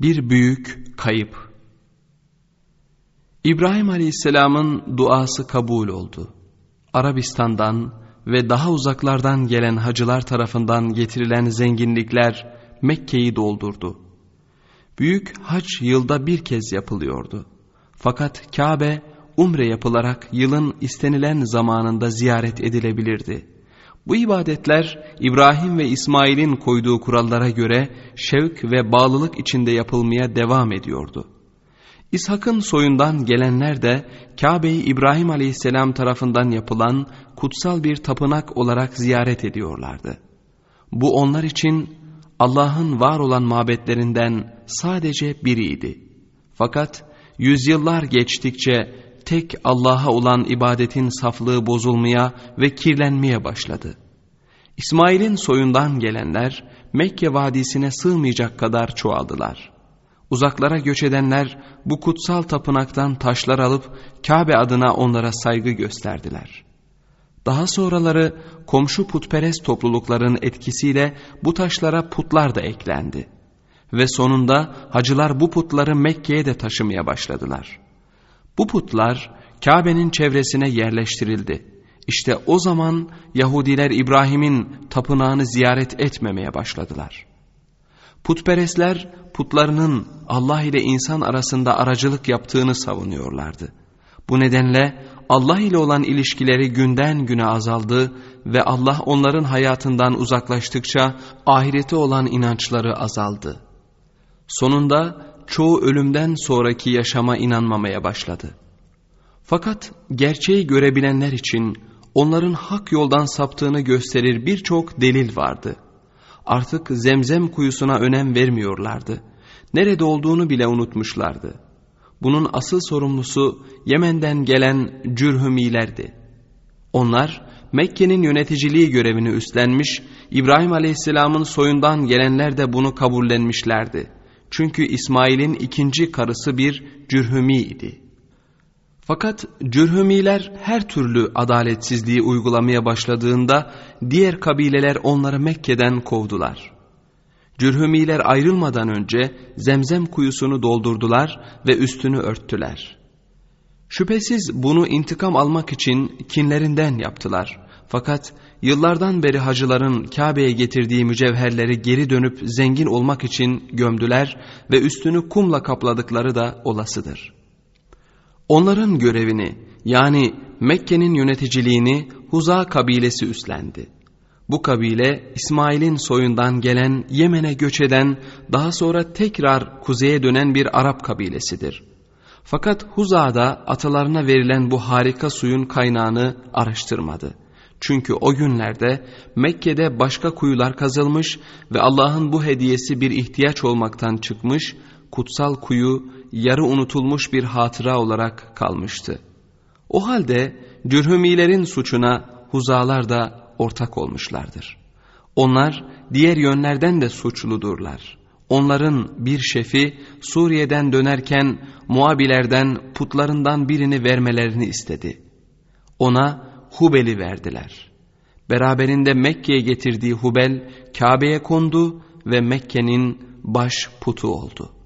Bir büyük kayıp. İbrahim Aleyhisselam'ın duası kabul oldu. Arabistan'dan ve daha uzaklardan gelen hacılar tarafından getirilen zenginlikler Mekke'yi doldurdu. Büyük hac yılda bir kez yapılıyordu. Fakat Kabe umre yapılarak yılın istenilen zamanında ziyaret edilebilirdi. Bu ibadetler İbrahim ve İsmail'in koyduğu kurallara göre şevk ve bağlılık içinde yapılmaya devam ediyordu. İshak'ın soyundan gelenler de Kabe'yi İbrahim aleyhisselam tarafından yapılan kutsal bir tapınak olarak ziyaret ediyorlardı. Bu onlar için Allah'ın var olan mabetlerinden sadece biriydi. Fakat yüzyıllar geçtikçe tek Allah'a olan ibadetin saflığı bozulmaya ve kirlenmeye başladı. İsmail'in soyundan gelenler Mekke vadisine sığmayacak kadar çoğaldılar. Uzaklara göç edenler bu kutsal tapınaktan taşlar alıp Kabe adına onlara saygı gösterdiler. Daha sonraları komşu putperest toplulukların etkisiyle bu taşlara putlar da eklendi. Ve sonunda hacılar bu putları Mekke'ye de taşımaya başladılar. Bu putlar Kabe'nin çevresine yerleştirildi. İşte o zaman Yahudiler İbrahim'in tapınağını ziyaret etmemeye başladılar. Putperestler putlarının Allah ile insan arasında aracılık yaptığını savunuyorlardı. Bu nedenle Allah ile olan ilişkileri günden güne azaldı ve Allah onların hayatından uzaklaştıkça ahirete olan inançları azaldı. Sonunda çoğu ölümden sonraki yaşama inanmamaya başladı. Fakat gerçeği görebilenler için onların hak yoldan saptığını gösterir birçok delil vardı. Artık zemzem kuyusuna önem vermiyorlardı. Nerede olduğunu bile unutmuşlardı. Bunun asıl sorumlusu Yemen'den gelen cürhümilerdi. Onlar Mekke'nin yöneticiliği görevini üstlenmiş, İbrahim Aleyhisselam'ın soyundan gelenler de bunu kabullenmişlerdi. Çünkü İsmail'in ikinci karısı bir cürhümi idi. Fakat cürhümiler her türlü adaletsizliği uygulamaya başladığında diğer kabileler onları Mekke'den kovdular. Cürhümiler ayrılmadan önce zemzem kuyusunu doldurdular ve üstünü örttüler. Şüphesiz bunu intikam almak için kinlerinden yaptılar. Fakat yıllardan beri hacıların Kabe'ye getirdiği mücevherleri geri dönüp zengin olmak için gömdüler ve üstünü kumla kapladıkları da olasıdır. Onların görevini yani Mekke'nin yöneticiliğini Huza kabilesi üstlendi. Bu kabile İsmail'in soyundan gelen Yemen'e göç eden daha sonra tekrar kuzeye dönen bir Arap kabilesidir. Fakat Huza'da atalarına verilen bu harika suyun kaynağını araştırmadı. Çünkü o günlerde Mekke'de başka kuyular kazılmış ve Allah'ın bu hediyesi bir ihtiyaç olmaktan çıkmış, kutsal kuyu yarı unutulmuş bir hatıra olarak kalmıştı. O halde cürhümilerin suçuna huzalar da ortak olmuşlardır. Onlar diğer yönlerden de suçludurlar. Onların bir şefi Suriye'den dönerken Muabilerden putlarından birini vermelerini istedi. Ona Hubel'i verdiler. Beraberinde Mekke'ye getirdiği Hubel Kabe'ye kondu ve Mekke'nin baş putu oldu.''